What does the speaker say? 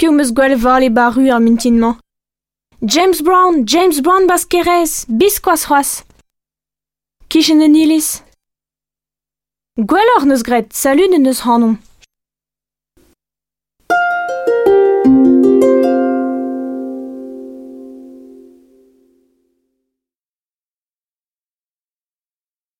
piv meus gwell vale baru ar mintinman. James Brown, James Brown baskerez, biskoaz c'hoaz. Kichen en ilis. Gwellor neus gret, salut neus hanon.